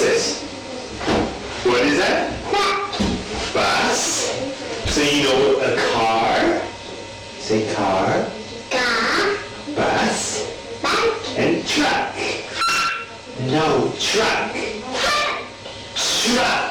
What's? What is that? Bus. So you know a car? Say car, Car. bus, and truck. No, truck. Truck.